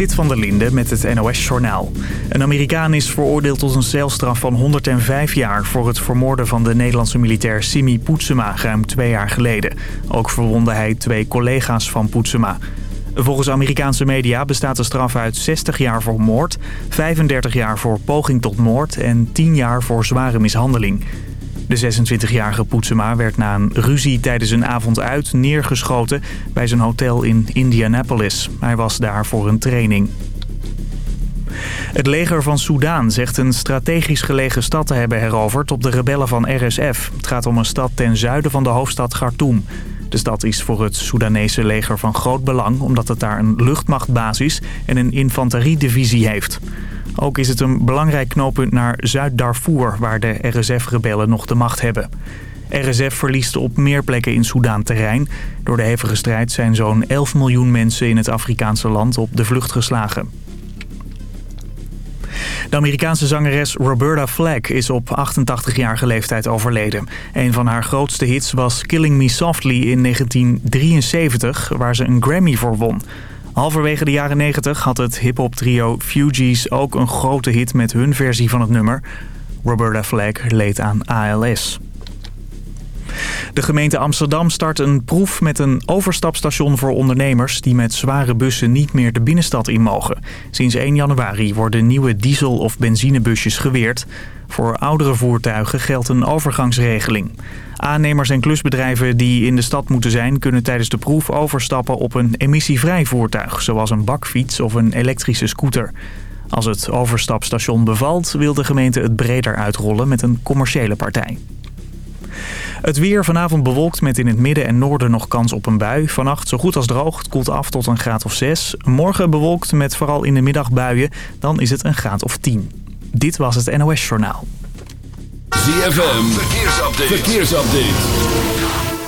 Zit van der Linde met het NOS-journaal. Een Amerikaan is veroordeeld tot een celstraf van 105 jaar... voor het vermoorden van de Nederlandse militair Simi Poetsema ruim twee jaar geleden. Ook verwonde hij twee collega's van Poetsema. Volgens Amerikaanse media bestaat de straf uit 60 jaar voor moord... 35 jaar voor poging tot moord en 10 jaar voor zware mishandeling... De 26-jarige Poetsema werd na een ruzie tijdens een avond uit neergeschoten bij zijn hotel in Indianapolis. Hij was daar voor een training. Het leger van Soudaan zegt een strategisch gelegen stad te hebben heroverd op de rebellen van RSF. Het gaat om een stad ten zuiden van de hoofdstad Khartoum. De stad is voor het Soedanese leger van groot belang omdat het daar een luchtmachtbasis en een infanteriedivisie heeft. Ook is het een belangrijk knooppunt naar Zuid-Darfur, waar de RSF-rebellen nog de macht hebben. RSF verliest op meer plekken in Soedan terrein. Door de hevige strijd zijn zo'n 11 miljoen mensen in het Afrikaanse land op de vlucht geslagen. De Amerikaanse zangeres Roberta Flack is op 88-jarige leeftijd overleden. Een van haar grootste hits was Killing Me Softly in 1973, waar ze een Grammy voor won. Halverwege de jaren 90 had het hip-hop trio Fugees ook een grote hit met hun versie van het nummer. Roberta Flack leed aan ALS. De gemeente Amsterdam start een proef met een overstapstation voor ondernemers... die met zware bussen niet meer de binnenstad in mogen. Sinds 1 januari worden nieuwe diesel- of benzinebusjes geweerd. Voor oudere voertuigen geldt een overgangsregeling. Aannemers en klusbedrijven die in de stad moeten zijn... kunnen tijdens de proef overstappen op een emissievrij voertuig... zoals een bakfiets of een elektrische scooter. Als het overstapstation bevalt, wil de gemeente het breder uitrollen met een commerciële partij. Het weer vanavond bewolkt met in het midden en noorden nog kans op een bui. Vannacht zo goed als droog. Het koelt af tot een graad of 6. Morgen bewolkt met vooral in de middag buien. Dan is het een graad of 10. Dit was het NOS Journaal. ZFM, verkeersupdate. verkeersupdate.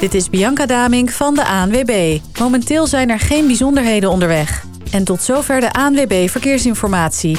Dit is Bianca Damink van de ANWB. Momenteel zijn er geen bijzonderheden onderweg. En tot zover de ANWB Verkeersinformatie.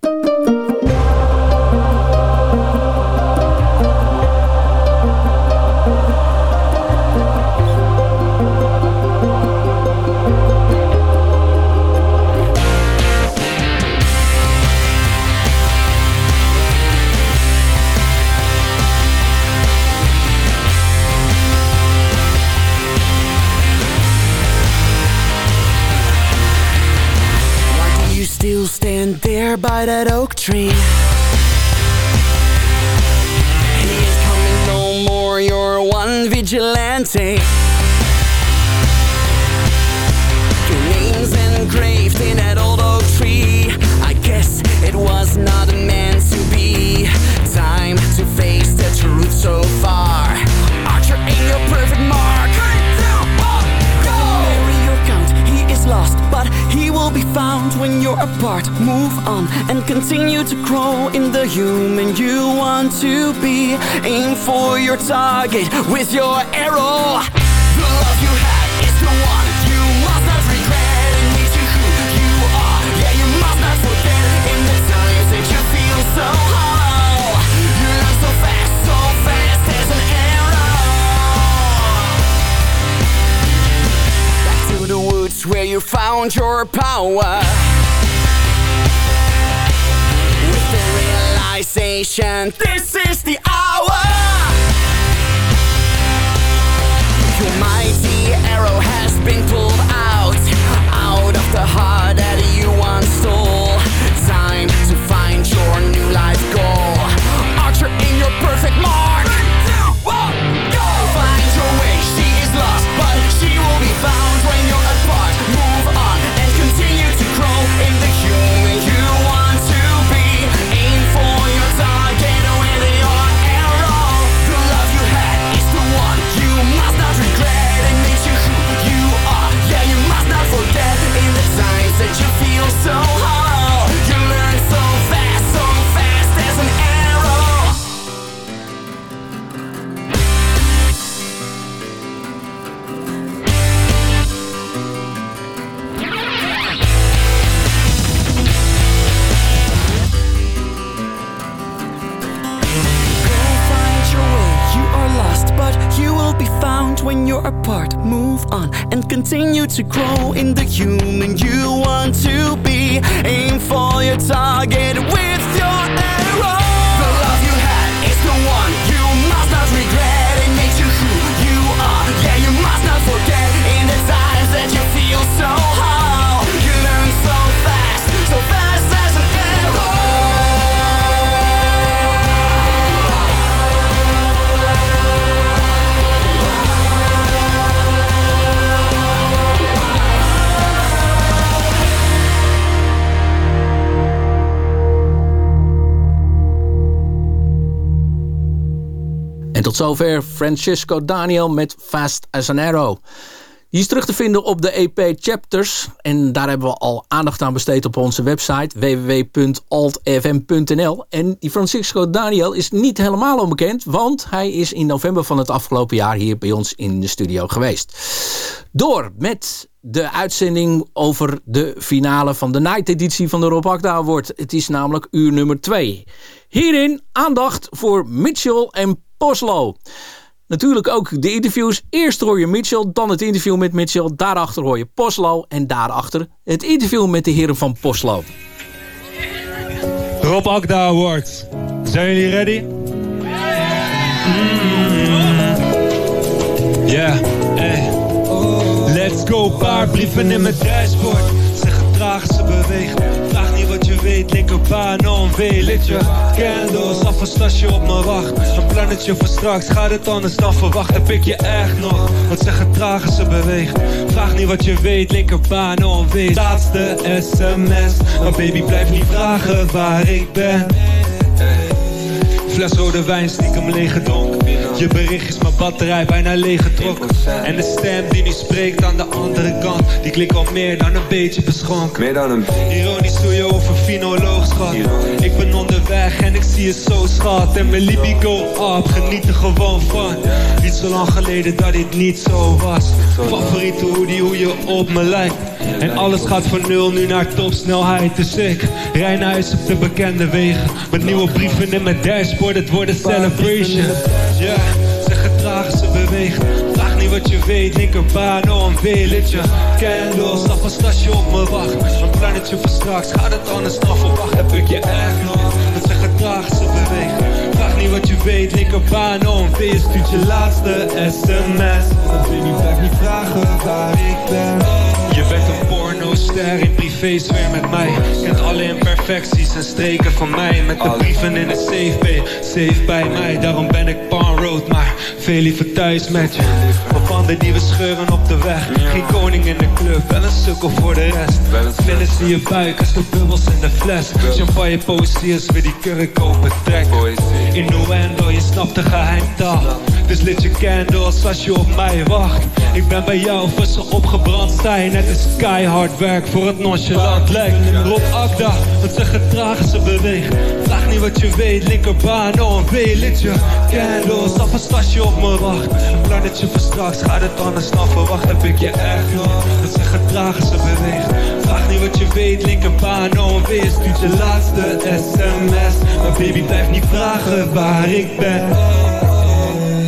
There by that oak tree? He is coming no more, you're one vigilante. Your name's engraved in that old oak tree. I guess it was not meant to be. Time to face the truth so far. Archer ain't your perfect mark. Go! Marry your count, he is lost, but he will be found when you're apart. Move on and continue to grow in the human you want to be. Aim for your target with your arrow. The love you had is the one you must not regret. Needs you who you are. Yeah, you must not forget in the times that you feel so hollow. You learn so fast, so fast as an arrow. Back to the woods where you found your power. Realization, this is the hour. Your mighty arrow has been pulled out, out of the heart found when you're apart. Move on and continue to grow in the human you want to be. Aim for your target with your tot zover Francisco Daniel met Fast as an Arrow. Die is terug te vinden op de EP Chapters. En daar hebben we al aandacht aan besteed op onze website www.altfm.nl. En die Francisco Daniel is niet helemaal onbekend, want hij is in november van het afgelopen jaar hier bij ons in de studio geweest. Door met de uitzending over de finale van de night editie van de Rob Akda. Het is namelijk uur nummer 2. Hierin aandacht voor Mitchell en Poslo. Natuurlijk ook de interviews. Eerst hoor je Mitchell, dan het interview met Mitchell. Daarachter hoor je Poslo en daarachter het interview met de heren van Poslo. Rob Akda Awards. Zijn jullie ready? Ja, hey. Let's go, paar brieven in mijn dashboard. Ze gedragen, ze bewegen. Wat weet, je. Candles, af een stasje op me wacht. Een plannetje voor straks, gaat het anders dan verwacht. Heb ik je echt nog? Want ze gedragen, ze bewegen. Vraag niet wat je weet, linkerbaan, on Laatste sms, maar baby blijf niet vragen waar ik ben. Fles rode wijn stiekem leeggedronken Je bericht is mijn batterij bijna leeggetrokken. En de stem die nu spreekt aan de andere kant Die klinkt al meer dan een beetje beschonken. Meer dan een Ironisch hoe je over finoloog schat. Ik ben onderweg en ik zie je zo schat. En mijn libido op, geniet er gewoon van. Niet zo lang geleden dat dit niet zo was. Favoriete hoodie, hoe je op me lijkt. En alles gaat van nul nu naar topsnelheid Dus ik rij naar huis op de bekende wegen. Met nieuwe brieven in mijn dashboard, het wordt een celebration. Ja, ze gedragen, ze bewegen. Vraag niet wat je weet, linkerbaan, oh een village Candles, af een stasje op me wacht. Een plannetje voor straks, gaat het anders dan verwacht? Heb ik je echt nog, want ze gedragen, ze bewegen. Vraag niet wat je weet, linkerbaan, oh een Stuurt je laatste sms Baby, blijf niet vragen waar ik ben Je bent een pornoster in privésfeer met mij. Kent alle imperfecties en streken van mij. Met de brieven in het safe bay, safe bij mij. Daarom ben ik Road, maar veel liever thuis met je. Op banden die we scheuren op de weg. Geen koning in de club, wel een sukkel voor de rest. Vlinders in je buik als de bubbels in de fles. Champagne poëzie als we die kurk open trekken. Innuendo, je snapt de geheimtaal Dus lit je candles als je op mij wacht. Ik ben bij jou voor ze opgebrand zijn Het is keihard werk voor het nonchalant lijkt Rob Akda, want ze gedragen, ze bewegen Vraag niet wat je weet, linkerbaan, oh een village Candles, af een stasje op me wacht. Een plannetje voor straks, gaat het anders dan verwacht. Heb ik je echt nog, want ze gedragen, ze bewegen Vraag niet wat je weet, linkerbaan, oh een weer Stuurt je laatste sms Maar baby blijf niet vragen waar ik ben.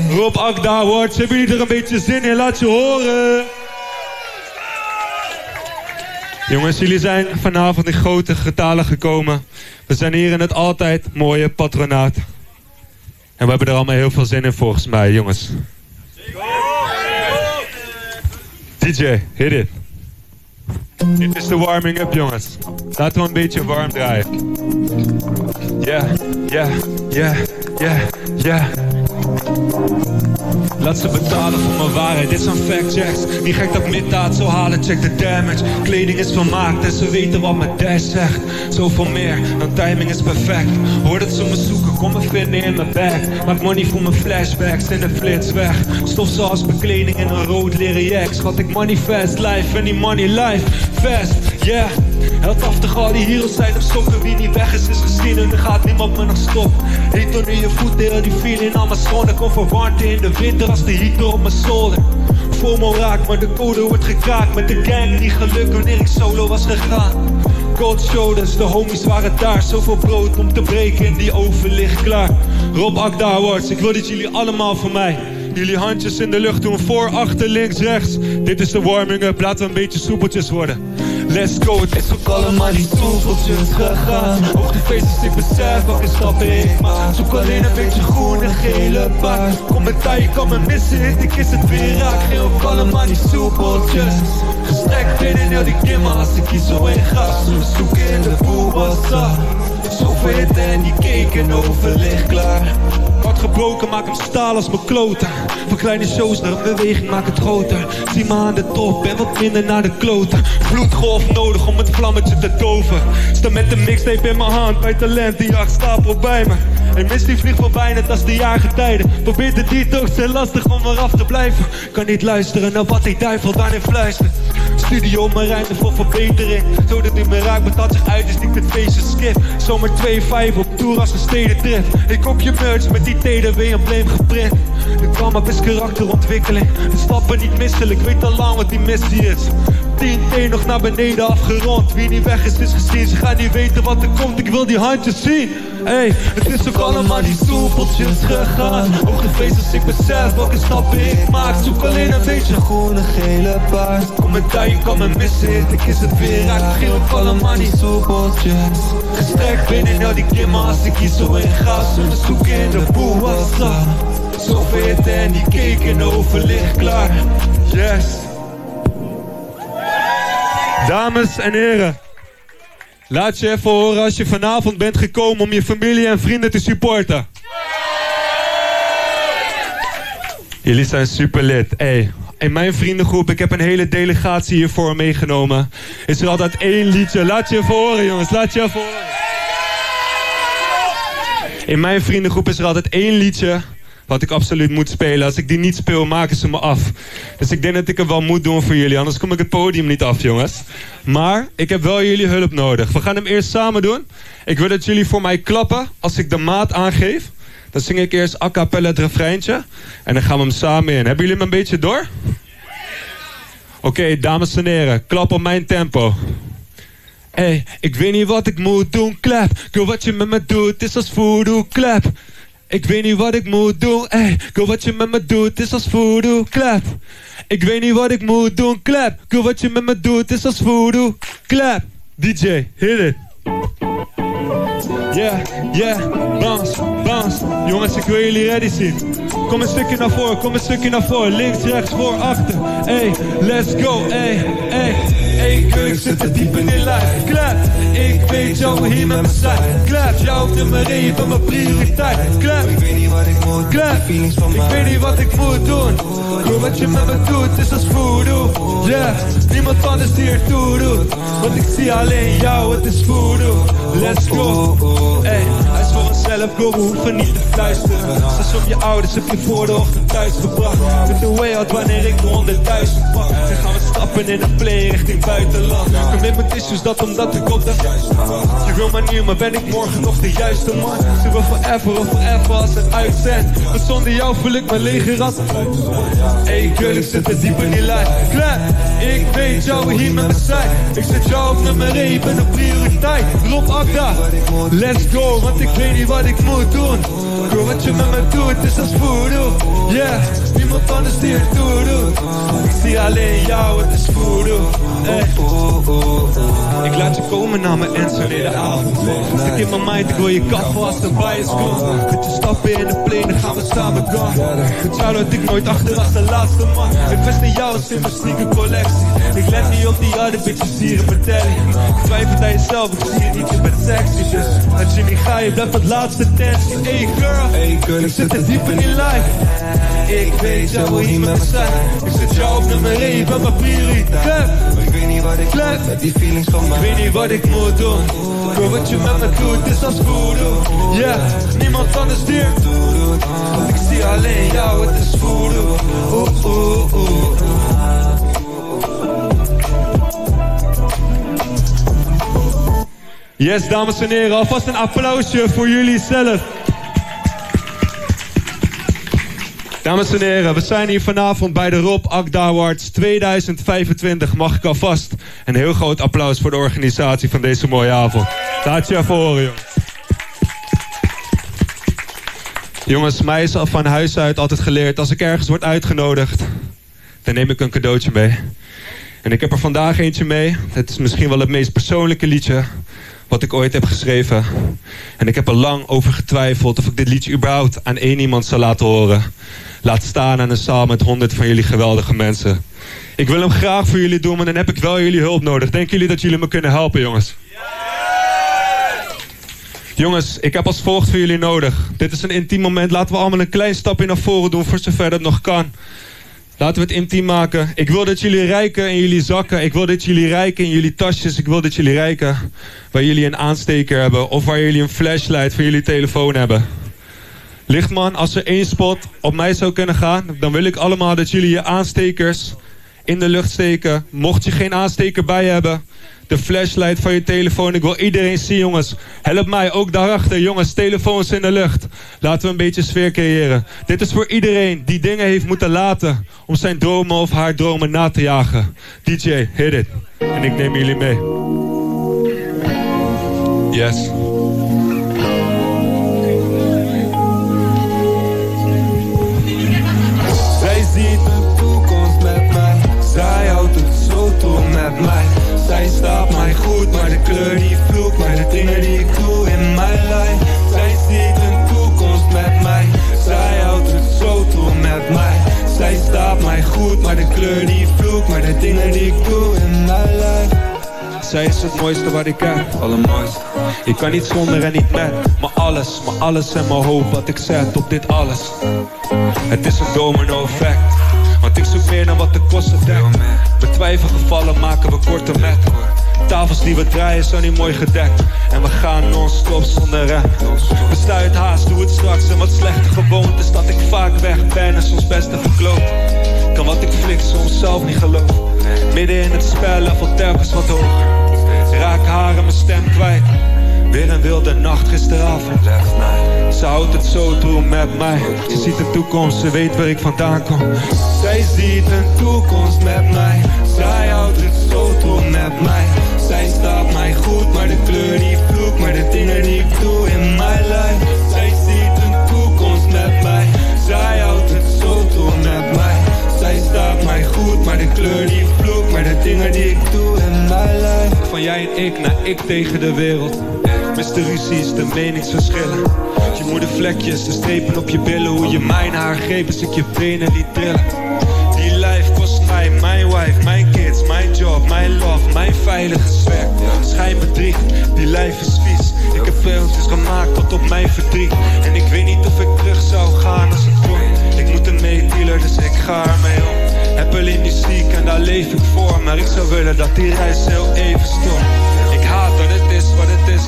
Rob Akda Awards, hebben jullie er een beetje zin in? Laat je horen! Jongens, jullie zijn vanavond in grote getalen gekomen. We zijn hier in het altijd mooie patronaat. En we hebben er allemaal heel veel zin in volgens mij, jongens. DJ, hit it. Dit is de warming up, jongens. Laten we een beetje warm draaien. Ja, ja, ja, ja, ja. Laat ze betalen voor mijn waarheid, dit zijn fact checks Niet gek dat misdaad zo halen, check de damage. Kleding is vermaakt en ze weten wat mijn dash zegt. Zoveel meer, dan timing is perfect. Hoor dat ze me zoeken, kom me vinden in mijn bag. Maak money voor mijn flashbacks in de flits weg. Stof zoals bekleding in een rood leren jack Schat ik money fast life en die money life. Fast, yeah Heldhaftig al die heroes zijn op sokken Wie niet weg is, is gezien en er gaat niemand me nog stoppen Heet onder je voeten, heel die feeling aan mijn schoenen Kom voor warmte in de winter als de heater op mijn zolder FOMO raakt, maar de code wordt gekraakt. Met de gang die geluk wanneer ik solo was gegaan. Cold shoulders, de homies waren daar. Zoveel brood om te breken en die oven ligt klaar. Rob Akda Awards, ik wil dat jullie allemaal voor mij. Jullie handjes in de lucht doen voor, achter, links, rechts. Dit is de warming-up, laten we een beetje soepeltjes worden. Let's go, het is ook allemaal niet soepeltjes gegaan. Hoogtefeestjes, ik besef welke stappen ik maak. Zoek alleen een beetje groen en gele paard. Kom met je kan me missen, ik is het weer raak. Geen ook allemaal niet soepeltjes. Gestrekt binnen heel die kimmer als ik hier zo in ga. Zo zoeken in de boelbassa. Zoveel hitte en die keken overleg klaar. Hart gebroken, maak hem staal als mijn kloten. Van kleine shows naar een beweging, maak het groter. Zie me aan de top en wat minder naar de kloten. Vloedgolf nodig om het vlammetje te doven. Sta met de mixtape in mijn hand, bij talent, die jacht stapel bij me. En mis die vliegt voorbij net als de jaargetijden. Probeer de detox, zijn lastig om eraf te blijven. Kan niet luisteren naar wat die duivel daarin fluistert. Studio, mijn ruimte voor verbetering. Zodat u me raakt, betaalt zich uit, is niet het feestje skip. Zomer 2-5 op tour als een stedentrip. Ik koop je merch met die TDW-embleem geprint. De kwam op is karakterontwikkeling. De stappen niet misselijk, weet al lang wat die missie is. 10 T nog naar beneden afgerond. Wie niet weg is, is gezien. Ze gaan niet weten wat er komt, ik wil die handjes zien. Hey, het is ook allemaal die soepeltjes gegaan. Hoogtefeest als ik besef welke stappen ik maak. Zoek alleen een beetje groene, gele paard. Kom met je kan me missen. Ik is het weer raak. Geel ook allemaal die soepeltjes. Gestrekt binnen al die kimmen als ik hier zo in ga. Zullen zoeken in de boel, what's up? En die keken overlicht klaar. Yes. Dames en heren. Laat je even horen als je vanavond bent gekomen om je familie en vrienden te supporten. Jullie zijn super lid. Hey, in mijn vriendengroep, ik heb een hele delegatie hiervoor meegenomen. Is er altijd één liedje. Laat je even horen jongens, laat je even horen. In mijn vriendengroep is er altijd één liedje wat ik absoluut moet spelen. Als ik die niet speel, maken ze me af. Dus ik denk dat ik het wel moet doen voor jullie. Anders kom ik het podium niet af, jongens. Maar ik heb wel jullie hulp nodig. We gaan hem eerst samen doen. Ik wil dat jullie voor mij klappen als ik de maat aangeef. Dan zing ik eerst a cappella het refreintje. En dan gaan we hem samen in. Hebben jullie hem een beetje door? Oké, dames en heren. Klap op mijn tempo. Hey, ik weet niet wat ik moet doen, klap. Girl, wat je met me doet, is als voodoo, klap. Ik weet niet wat ik moet doen, ey. Girl, wat je met me doet, is als voodoo, clap. Ik weet niet wat ik moet doen, clap. Girl, wat je met me doet, is als voodoo, clap. DJ, hit it. Yeah, yeah, bounce, bounce. Jongens, ik wil jullie ready zien. Kom een stukje naar voren, kom een stukje naar voren. Links, rechts, voor, achter. Hey, let's go, hey, hey. Ik zit er diep in die lijf. Klap, ik weet jou hier met me zijn. Klap, jou op nummer 1 van mijn prioriteit. Klap, ik weet niet wat ik moet Klap, ik weet niet wat ik moet doen. Doe wat je met me doet, is als voodoo. Yeah, niemand anders die er toe doet. Want ik zie alleen jou, het is voodoo. Let's go. Hey, go, we hoeven niet te fluisteren. Zes op je ouders heb je voor de ochtend thuis gebracht. Met een way out wanneer ik de honderdduizend pak. Dan gaan we stappen in een play richting buitenland. Commitment issues, dat omdat ik op de Je wil maar nieuw, maar ben ik morgen nog de juiste man? Zullen we forever of forever als het uitzend? Want zonder jou voel ik mijn lege rat. Hey girl, ik zit er diep in die lijn. Klaar, ik weet jou hier met me zijn. Ik zet jou op nummer 1, ben een prioriteit. Rob Akda, let's go, want ik weet niet wat ik moet doen. Girl, wat je met me doet, is als voodoo. Yeah, niemand anders die het doet. Ik zie alleen jou, het is voodoo. Hey. Ik laat je komen naar mijn ends wanneer de avond wordt. Ik in mijn mind, ik wil je kaffen als de bias komt. Met je stappen in de plane, dan gaan we samen gaan. Met jou dat ik nooit achter als de laatste man. Best in jou is in mijn sneaker collectie. Ik let niet op die other bitches hier in mijn telly. Ik twijfel aan jezelf, ik zie je niet, je bent sexy. Dus als je niet gaat, je blijft het laatste tensie. Hey girl, hey girl, ik zit er diep in die life. Ik weet jou wil hier met me zijn. Ik zet jou op nummer 1 van mijn prioriteit. Ik weet niet wat ik Klep. met die feelings van mij. Ik weet niet wat ik moet doen. Girl, wat je met me doet is als voodoo. Yeah, niemand anders die Yes, dames en heren, alvast een applausje voor jullie zelf. Dames en heren, we zijn hier vanavond bij de Rob Akda Awards 2025. Mag ik alvast een heel groot applaus voor de organisatie van deze mooie avond. Laat je even jongens. Jongens, mij is al van huis uit altijd geleerd... als ik ergens word uitgenodigd, dan neem ik een cadeautje mee. En ik heb er vandaag eentje mee. Het is misschien wel het meest persoonlijke liedje wat ik ooit heb geschreven. En ik heb er lang over getwijfeld of ik dit liedje überhaupt aan één iemand zou laten horen. Laat staan aan een zaal met honderd van jullie geweldige mensen. Ik wil hem graag voor jullie doen, maar dan heb ik wel jullie hulp nodig. Denken jullie dat jullie me kunnen helpen, jongens? Jongens, ik heb als volgt voor jullie nodig. Dit is een intiem moment. Laten we allemaal een klein stapje naar voren doen voor zover dat nog kan. Laten we het intiem maken. Ik wil dat jullie rijken in jullie zakken. Ik wil dat jullie rijken in jullie tasjes. Ik wil dat jullie rijken waar jullie een aansteker hebben. Of waar jullie een flashlight voor jullie telefoon hebben. Lichtman, als er één spot op mij zou kunnen gaan... dan wil ik allemaal dat jullie je aanstekers in de lucht steken. Mocht je geen aansteker bij hebben de flashlight van je telefoon. Ik wil iedereen zien, jongens. Help mij, ook daarachter. Jongens, telefoons in de lucht. Laten we een beetje sfeer creëren. Dit is voor iedereen die dingen heeft moeten laten... om zijn dromen of haar dromen na te jagen. DJ, hit it. En ik neem jullie mee. Yes. Zij is het mooiste wat ik heb, allermooiste. Ik kan niet zonder en niet met. Maar alles, maar alles en mijn hoop wat ik zet op dit alles. Het is een domino effect. Want ik zoek meer dan wat de kosten dekt. Met twijfelgevallen maken we korte met. Tafels die we draaien zijn niet mooi gedekt. En we gaan non-stop zonder rem. Bestuit haast, doe het straks. En wat slechte gewoontes dat ik vaak weg ben En soms beste verkloot. Kan wat ik flik soms zelf niet geloof Midden in het spel, level telkens wat hoger Raak haar en mijn stem kwijt. Weer een wilde nacht gisteravond. Ze houdt het zo droe met mij. Ze ziet een toekomst, ze weet waar ik vandaan kom. Zij ziet een toekomst met mij. Zij houdt het zo droe met mij. Zij staat mij goed, maar de kleur die vloekt Maar de dingen die ik doe in mijn lijf. Zij ziet een toekomst met mij. Zij houdt het zo droe met mij. Zij staat mij goed, maar de kleur die vloekt Maar de dingen die ik doe in mijn lijf Van jij en ik naar ik tegen de wereld. Mr. Ruzies, de meningsverschillen. Je moedervlekjes, de strepen op je billen Hoe je mijn haar greep als ik je benen liet trillen. Die lijf kost mij, mijn wife, mijn kids, mijn job, mijn love, mijn veilige zwerk Schijnbedriegt, die lijf is vies. Ik heb filmpjes gemaakt tot op mijn verdriet. En ik weet niet of ik terug zou gaan als het wordt. Ik moet een meedealer, dus ik ga ermee om heb alleen muziek en daar leef ik voor Maar ik zou willen dat die reis heel even stond. Ik haat dat het is wat het is.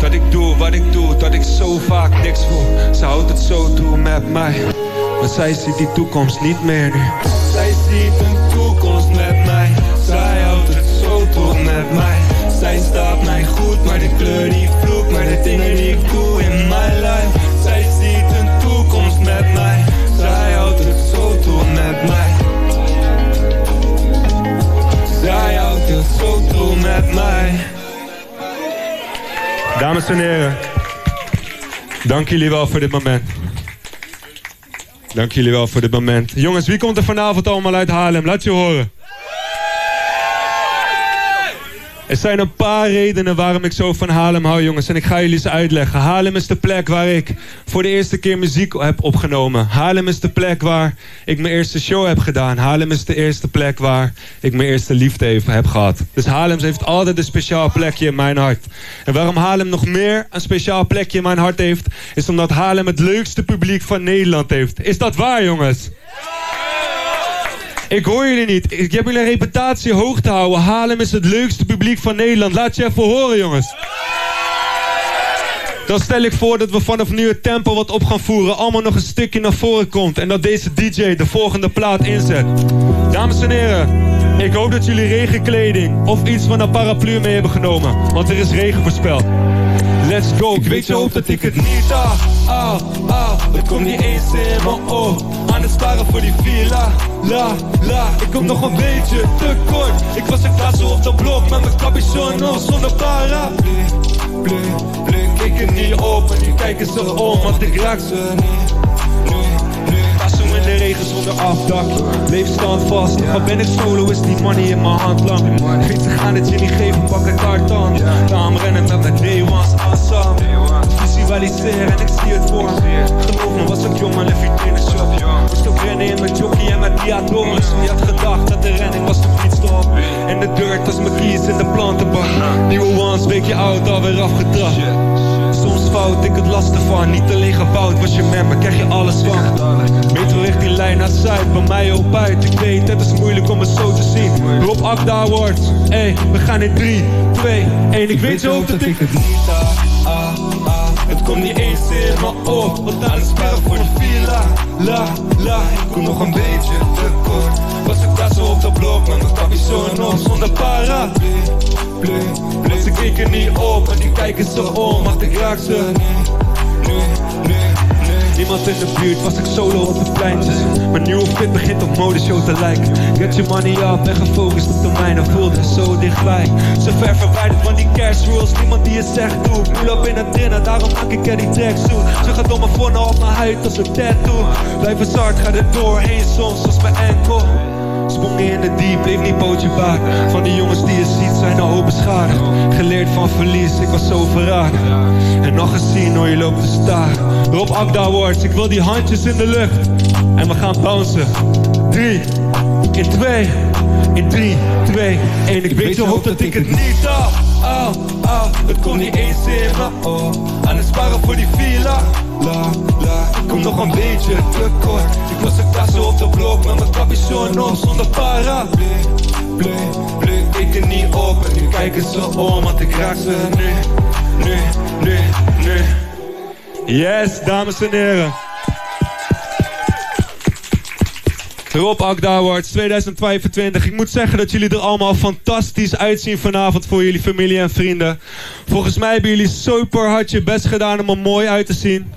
Dat ik doe wat ik doe, dat ik zo vaak niks voel. Ze houdt het zo toe met mij Maar zij ziet die toekomst niet meer nu. Zij ziet een toekomst met mij. Zij houdt het zo toe met mij. Zij staat mij goed, maar de kleur die vloekt Maar de dingen die ik doe in mijn lijf met mij. Dames en heren Dank jullie wel voor dit moment. Dank jullie wel voor dit moment. Jongens, wie komt er vanavond allemaal uit Haarlem? Laat je horen Er zijn een paar redenen waarom ik zo van Haarlem hou, jongens. En ik ga jullie ze uitleggen. Haarlem is de plek waar ik voor de eerste keer muziek heb opgenomen. Haarlem is de plek waar ik mijn eerste show heb gedaan. Haarlem is de eerste plek waar ik mijn eerste liefde heb gehad. Dus Haarlem heeft altijd een speciaal plekje in mijn hart. En waarom Haarlem nog meer een speciaal plekje in mijn hart heeft... is omdat Haarlem het leukste publiek van Nederland heeft. Is dat waar, jongens? Ik hoor jullie niet. Ik heb jullie reputatie hoog te houden. Haarlem is het leukste publiek van Nederland. Laat je even horen, jongens. Dan stel ik voor dat we vanaf nu het tempo wat op gaan voeren. Allemaal nog een stukje naar voren komt. En dat deze DJ de volgende plaat inzet. Dames en heren. Ik hoop dat jullie regenkleding of iets van een paraplu mee hebben genomen. Want er is regen voorspeld. Let's go. Ik weet je hoopt dat ik het niet ah, ah, ah Het komt niet eens in mijn oog Aan het sparen voor die villa. La, la, ik kom nog een beetje te kort. Ik was een klaar zo op de blok Met mijn capuchon nog zonder para. Blik, blik, blik, kijk er niet op En nu kijken ze om, want ik raak ze niet regen zonder afdak. Leef stand vast, maar ben ik solo? Is die money in mijn hand lang? Ze gaan het je niet geven, pak een karton Daarom rennen met mijn day ones awesome Visualiseren en ik zie het voor Geloof me, was ik jong maar een vitrine shop. Moest ook rennen in mijn jockey en mijn diatoris Wie had gedacht dat de renning was de fietsstop En de dirt als mijn keys in de plantenbak. Nieuwe ones, weekje oud, alweer afgetrapt fout, ik het lastig van Niet alleen gebouwd, was je member, krijg je alles van. Metro richting lijn naar Zuid, bij mij op uit. Ik weet, het is moeilijk om het zo te zien. Rob Akda Awards, ey, we gaan in 3, 2, 1 Ik weet zo dat ik het niet ah, ah, ah. Het komt niet eens in me op Want het spelen voor de villa. La, la, ik kom nog een beetje te kort blok met mijn capuchon nog zonder para. Ze keken niet op en nu kijken ze om Wacht ik raak ze. Niemand in de buurt, was ik solo op de pleintjes Mijn nieuwe fit begint op modeshow te lijken. Get your money up en gefocust op de mijne. Voelde zo dichtbij. Zo ver verwijderd van die cash rules. Niemand die je zegt doe. Pull up in het dinner, daarom maak ik er die tracksuit Ze gaat door mijn vorne op mijn huid als een tattoo. Blijf hard, ga er doorheen soms als mijn enkel Sprong in de diep, bleef niet pootje baak Van die jongens die je ziet zijn al beschadigd. Geleerd van verlies, ik was zo verraakt En nog eens zien hoe je loopt te staan Rob Akda Awards, ik wil die handjes in de lucht. En we gaan bouncen. 3, in 2, in 3, 2, 1 Ik weet zo hoop dat ik het niet al Het komt niet eens in oh Aan het sparen voor die villa La, la, kom nog een beetje te kort Ik was een tassen op de blok met mijn capuchon op zonder para blik, blik, ik er niet op En nu kijken ze om, want ik raak ze nu, nu, nu, nu Yes, dames en heren Rob Akda Awards 2025. Ik moet zeggen dat jullie er allemaal fantastisch uitzien vanavond voor jullie familie en vrienden. Volgens mij hebben jullie super hard je best gedaan om er mooi uit te zien.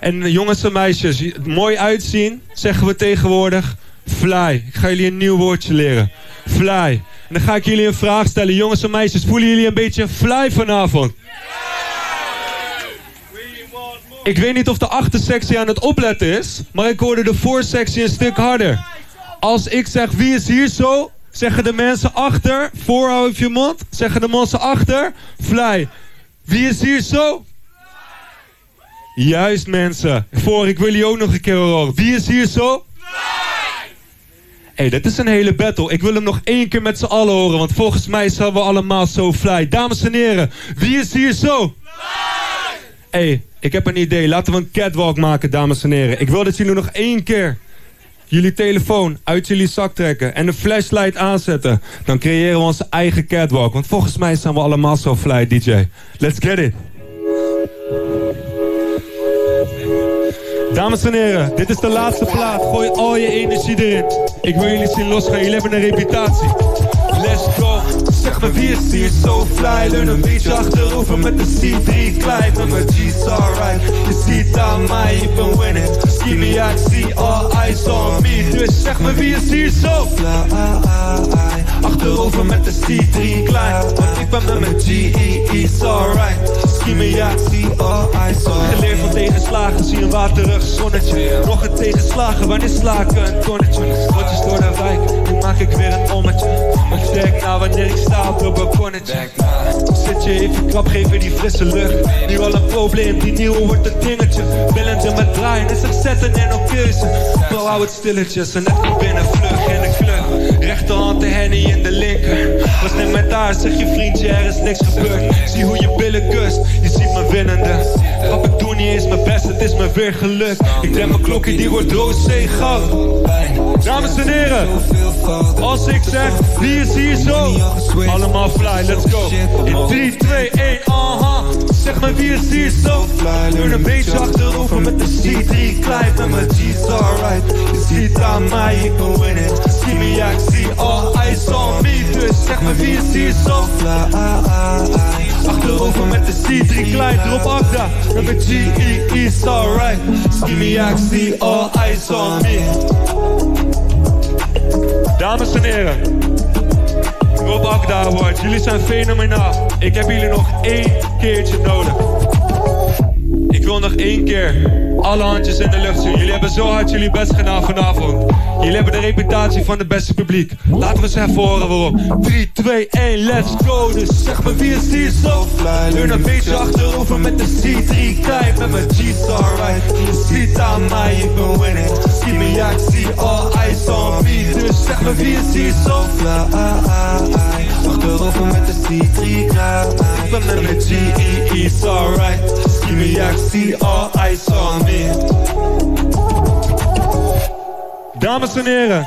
En jongens en meisjes, mooi uitzien, zeggen we tegenwoordig, fly. Ik ga jullie een nieuw woordje leren. Fly. En dan ga ik jullie een vraag stellen. Jongens en meisjes, voelen jullie een beetje fly vanavond? Ik weet niet of de achtersectie aan het opletten is, maar ik hoorde de voorsectie een stuk harder. Als ik zeg wie is hier zo, zeggen de mensen achter, voor je mond, zeggen de mensen achter, fly. Wie is hier zo? Juist mensen. Voor, ik wil jullie ook nog een keer horen. Wie is hier zo? Hé, hey, dit is een hele battle. Ik wil hem nog één keer met z'n allen horen. Want volgens mij zijn we allemaal zo fly. Dames en heren, wie is hier zo? Hé, hey, ik heb een idee. Laten we een catwalk maken, dames en heren. Ik wil dat jullie nog één keer jullie telefoon uit jullie zak trekken en de flashlight aanzetten. Dan creëren we onze eigen catwalk. Want volgens mij zijn we allemaal zo fly, DJ. Let's get it. Dames en heren, dit is de laatste plaat. Gooi al je energie erin. Ik wil jullie zien losgaan, jullie hebben een reputatie. Let's go. Zeg me wie is hier zo fly Leun een beetje achterover met de C3 Klein met mijn G's alright Je ziet aan mij, ik ben winning Ski me out, see all eyes on me Dus zeg me wie is hier zo fly Achterover met de C3 klein Want ik ben met mijn G's alright. Ski me out, see all eyes Geleerd van tegenslagen, zie een waterig zonnetje. Nog een tegenslagen, wanneer slaken een tonnetje? Rotjes door de wijk, nu maak ik weer een ommetje. Of check nou wanneer ik sta op het balkonnetje. Zit je even krap, geef die frisse lucht. Nu al een probleem, die nieuwe wordt een dingetje. Billend met draaien, is er zetten en op keuze. Bro, hou het stilletjes en net kom binnen vlug. In de kleur Rechterhand de henny in de linker Was net met daar, zeg je vriendje, er is niks gebeurd Zie hoe je billen kust, je ziet me winnende Grap, ik doe niet eens mijn best, het is me weer gelukt Ik denk mijn klokje, die wordt roze goud Dames en heren, als ik zeg, wie is hier zo? Allemaal fly, let's go. In 3, 2, 1, aha. Zeg maar wie is hier zo fly? Doe een beetje achterover met de C3 klein. Met mijn G's alright. Je ziet aan mij, ik ben winning. Zie me, ja, ik zie all eyes on me. Dus zeg maar wie is hier zo fly? Achterover met de C3 klein, drop Agda. Met mijn G-E, is alright. Ski me, ja, ik zie all eyes on me. Dames en heren. Rob Agda Award, jullie zijn fenomenaal. Ik heb jullie nog één keertje nodig. Ik wil nog één keer alle handjes in de lucht zien. Jullie hebben zo hard jullie best gedaan vanavond. Jullie hebben de reputatie van het beste publiek. Laten we eens even horen waarom. 3, 2, 1, let's go. Dus zeg me wie is hier zo een beetje achterover met de C3 kijk met mijn G's alright. Je ziet aan mij, ik ben winning. Zie me, ja, ik zie all eyes on me. Dus zeg me wie is hier zo. Achterover met de C3 klaar. Ik ben met mijn G-E-E's alright. Zie me, ik zie all eyes on me. Dames en heren.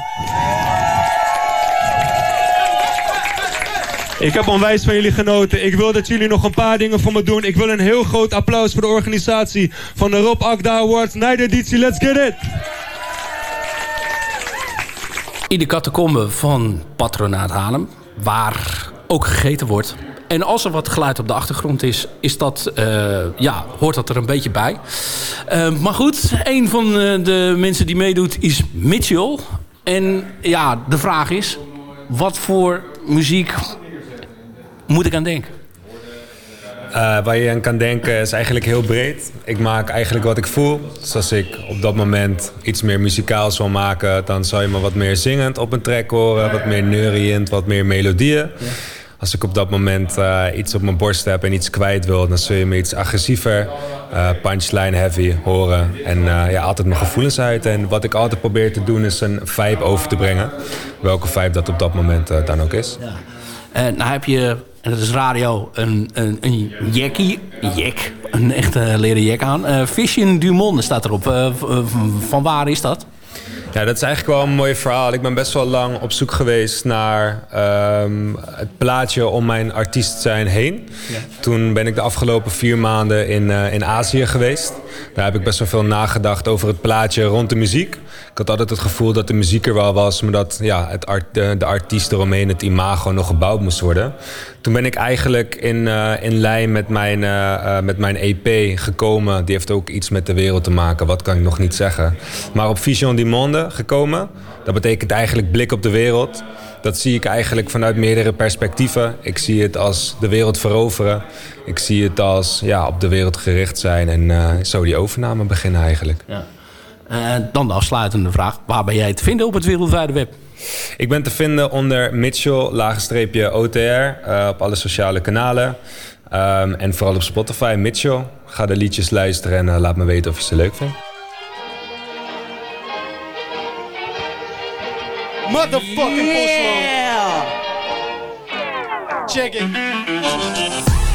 Ik heb onwijs van jullie genoten. Ik wil dat jullie nog een paar dingen voor me doen. Ik wil een heel groot applaus voor de organisatie van de Rob Akda Awards. Nijderditie, let's get it! In de catacombe van Patronaat Haarlem, waar ook gegeten wordt. En als er wat geluid op de achtergrond is, is dat, eh, ja, hoort dat er een beetje bij. Uh, maar goed, een van de mensen die meedoet is Mitchell. En ja, de vraag is, wat voor muziek moet ik aan denken? Waar je aan kan denken is eigenlijk heel breed. Ik maak eigenlijk wat ik voel. Dus als ik op dat moment iets meer muzikaals wil maken... dan zou je me wat meer zingend op een track horen. Wat meer neuriënd, wat meer melodieën. Als ik op dat moment uh, iets op mijn borst heb en iets kwijt wil... dan zul je me iets agressiever, uh, punchline heavy horen. En ja, altijd mijn gevoelens uit. En wat ik altijd probeer te doen is een vibe over te brengen. Welke vibe dat op dat moment dan ook is. En nou heb je en dat is radio, een, een, een jackie, jack, een echte leren jack aan. Vision du Monde staat erop. Van waar is dat? Ja, dat is eigenlijk wel een mooi verhaal. Ik ben best wel lang op zoek geweest naar um, het plaatje om mijn artiest zijn heen. Ja. Toen ben ik de afgelopen vier maanden in, uh, in Azië geweest. Daar heb ik best wel veel nagedacht over het plaatje rond de muziek. Ik had altijd het gevoel dat de muziek er wel was, maar dat ja, het art, de, de artiest eromheen, het imago nog gebouwd moest worden. Toen ben ik eigenlijk in, uh, in lijn met mijn, uh, uh, met mijn EP gekomen. Die heeft ook iets met de wereld te maken, wat kan ik nog niet zeggen. Maar op Vision du Monde gekomen, dat betekent eigenlijk blik op de wereld. Dat zie ik eigenlijk vanuit meerdere perspectieven. Ik zie het als de wereld veroveren. Ik zie het als ja, op de wereld gericht zijn en zo die overname beginnen eigenlijk. Ja. dan de afsluitende vraag. Waar ben jij te vinden op het wereldwijde web? Ik ben te vinden onder Mitchell, laagstreepje OTR, uh, op alle sociale kanalen. Um, en vooral op Spotify, Mitchell. Ga de liedjes luisteren en uh, laat me weten of je ze leuk vindt. Motherfucking yeah. Check it.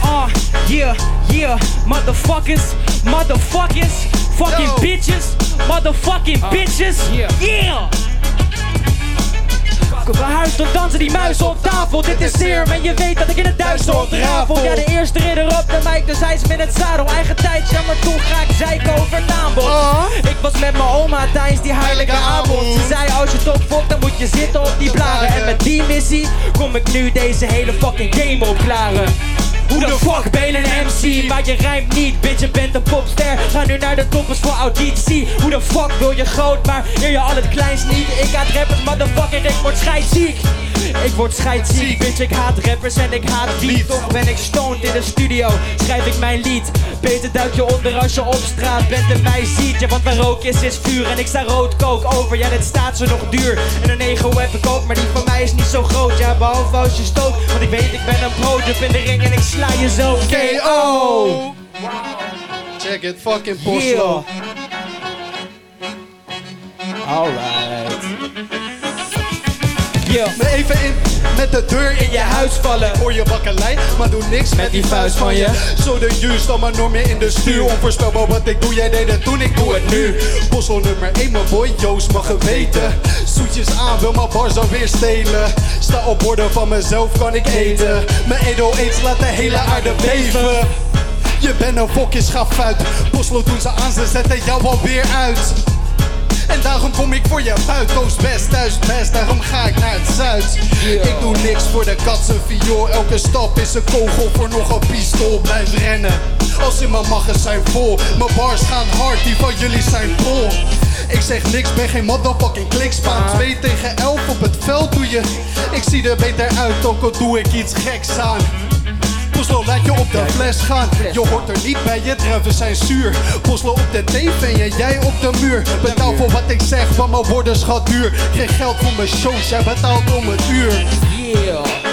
Uh, yeah, yeah, motherfuckers, motherfuckers, fucking Yo. bitches, motherfucking uh, bitches, yeah. yeah. Huis dan dansen die muizen op tafel. Dit is zeer, maar je weet dat ik in het duister ontrafel. Ja, de eerste ridder op de mic, dus hij is in het zadel. Eigen tijd, ja, maar toen ga ik zeiken over het aanbod. Oh. Ik was met mijn oma tijdens die heilige avond. Ze zei, als je top fokt, dan moet je zitten op die blaren. En met die missie kom ik nu deze hele fucking game opklaren. Hoe de fuck ben je een MC? Maar je rijmt niet, bitch, je bent een popster. Ga nu naar de toppers voor auditie. Hoe de fuck wil je groot, maar eer je al het kleins niet? Ik haat rappers, motherfucker, ik word scheidziek ik word scheidziek, bitch, ik haat rappers en ik haat beat Toch ben ik stoned in de studio, schrijf ik mijn lied. Beter duik je onder als je op straat bent en mij ziet. Ja, want waar rook is, is vuur en ik sta rood kook over. Ja, dit staat zo nog duur. En een ego heb ik ook Maar die van mij is niet zo groot, ja, behalve als je stookt Want ik weet, ik ben een brood, in de ring en ik sla je zo KO Check it, fucking Poslo yeah. Alright Yeah. Even in met de deur in je huis vallen. Hoor je bakkelei, maar doe niks met die vuist van je. Zo de juist, dan maar norm je in de stuur. Onvoorspelbaar wat ik doe, jij deed het toen, ik doe het nu. Bossel nummer 1, mijn boy Joost mag geweten. Zoetjes aan, wil mijn bars alweer stelen. Sta op borden van mezelf, kan ik eten. Mijn edo eets laat de hele aarde beven. Je bent een fokje schafuit. Boslo doen ze aan, ze zetten jou alweer uit. En daarom kom ik voor je buit, oost-west, thuis-best. Daarom ga ik naar het zuid. Ik doe niks voor de katse viool. Elke stap is een kogel voor nog een pistool. Blijf rennen, als in mijn magen zijn vol. Mijn bars gaan hard, die van jullie zijn vol. Ik zeg niks, ben geen motherfucking klikspaan 2 tegen 11 op het veld doe je Ik zie er beter uit, ook al doe ik iets geks aan Poslo laat je op de fles gaan. Je hoort er niet bij, je treffen zijn zuur. Poslo op de tv en jij op de muur. Betaal voor wat ik zeg, want mijn woorden schat duur. Kreeg geld voor mijn shows, jij betaalt om het uur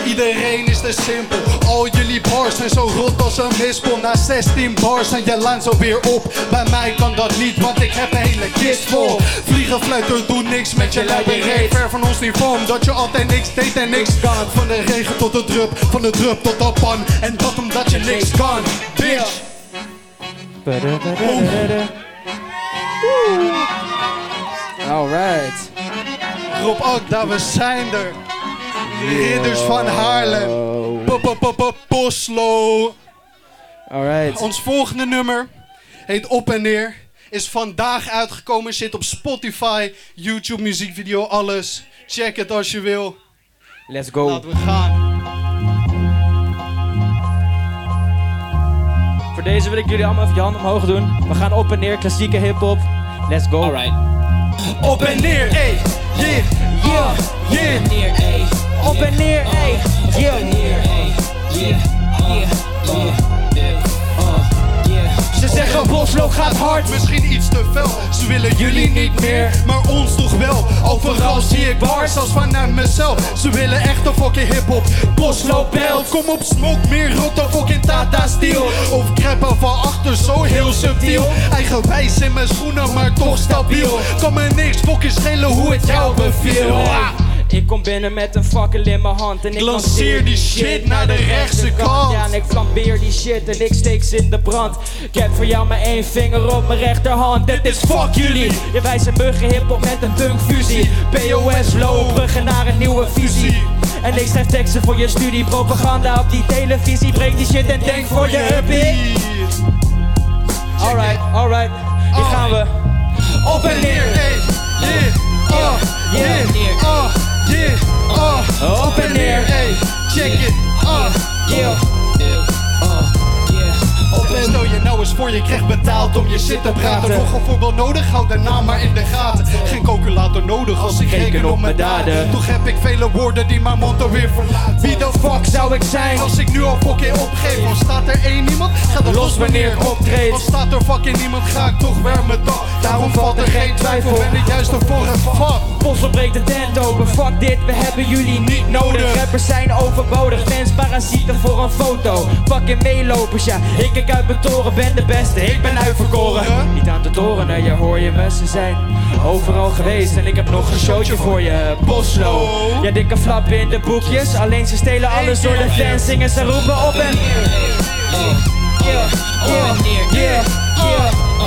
Iedereen is te simpel. Al jullie bars zijn zo rot als een mispel Na 16 bars zijn je lijn zo weer op. Bij mij kan dat niet, want ik heb een hele kist vol. Vliegen, fluiten, doe niks met je luie reet. Ver van ons niveau, omdat je altijd niks deed en niks kan. Van de regen tot de drup, van de drup tot de pan. En dat omdat je niks kan, bitch. Alright. Rob Akda, we zijn er Ridders van Haarlem Poslo Alright. Ons volgende nummer heet Op en Neer. Is vandaag uitgekomen. Zit op Spotify, YouTube, muziekvideo, alles. Check het als je wil. Let's go. Laten we gaan. Voor deze wil ik jullie allemaal even je handen omhoog doen. We gaan op en neer, klassieke hip-hop. Let's go. Alright. Op en neer, ey. Yeah, Yeah. yeah. Neer, ey. Op en neer, ey. Yeah. Ze zeggen Boslo gaat hard, misschien iets te fel. Ze willen jullie niet meer, maar ons toch wel. Overal zie ik bars als vanuit mezelf. Ze willen echt een fucking hip-hop. Boslo belt, kom op, smoke meer rot dan fucking Tata Steel. Of kreppen van achter, zo heel subtiel. Eigenwijs in mijn schoenen, maar toch stabiel. Kan me niks fucking schelen hoe het jou beviel. Ah. Ik kom binnen met een fakkel in mijn hand en ik Lanceer die shit naar de rechtse kant. Ja, en ik flambeer die shit en ik steek ze in de brand. Ik heb voor jou maar één vinger op mijn rechterhand. Dit is fuck jullie. Je wij zijn muggen hiphop met een punkfusie. POS lopen naar een nieuwe visie. En ik schrijf teksten voor je studie, propaganda op die televisie. Breek die shit en denk voor je uppie. Alright, alright. Hier gaan we. Op en neer. Yeah, oh, yeah, oh, yeah, oh. Op en neer. Hey, check it, oh. Yeah. Stel je nou eens voor, je krijgt betaald om je shit te praten. Nog een voorbeeld nodig, houd de naam maar in de gaten. Geen calculator nodig als ik reken op mijn daden. Toch heb ik vele woorden die mijn mond alweer verlaten. Wie de fuck zou ik zijn als ik nu al fucking opgeef? Als staat er één iemand, gaat er los wanneer ik optreed. Als staat er fucking niemand, ga ik toch weer mijn dag. Daarom valt er geen twijfel, ben ik juist ervoor en fuck. Possel breekt de tent open, fuck dit, we hebben jullie niet nodig Rappers zijn overbodig, fans parasieten voor een foto Fucking meelopers, ja, ik kijk uit mijn toren, ben de beste, ik ben uitverkoren Niet aan de toren, ja hoor je me, ze zijn overal geweest En ik heb nog een showtje voor je, Boslo Ja, dikke flappen in de boekjes, alleen ze stelen alles door de fans Zingen ze roepen op en... Yeah, yeah, yeah, yeah,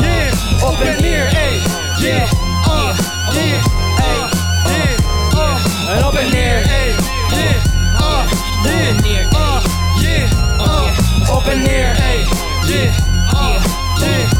Yeah, op en neer, yeah, oh, yeah, ey, yeah, oh. En op en neer, Ey, yeah,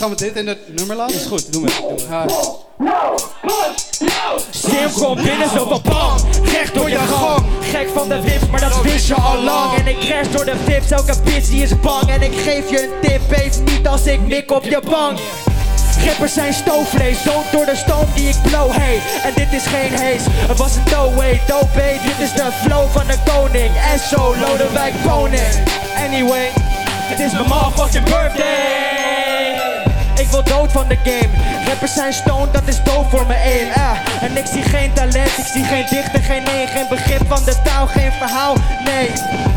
Gaan we, dit in het nummer laten? Is goed, doe maar. Doe maar. Sim komt binnen zo van bam, recht door je gang. Gek van de wips, maar dat wist je al lang. En ik crash door de vips, elke bitch die is bang. En ik geef je een tip, wees niet als ik mik op je bank. Rappers zijn stoofvlees, dood door de stoom die ik blow, hey En dit is geen haze, het was een no-way, dope Dit is de flow van de koning, en zo Lodewijk Koning Anyway, het is mijn motherfucking birthday ik wil dood van de game. Rappers zijn stoned, dat is doof voor me aim eh. En ik zie geen talent, ik zie geen dichter, geen nee Geen begrip van de taal, geen verhaal, nee.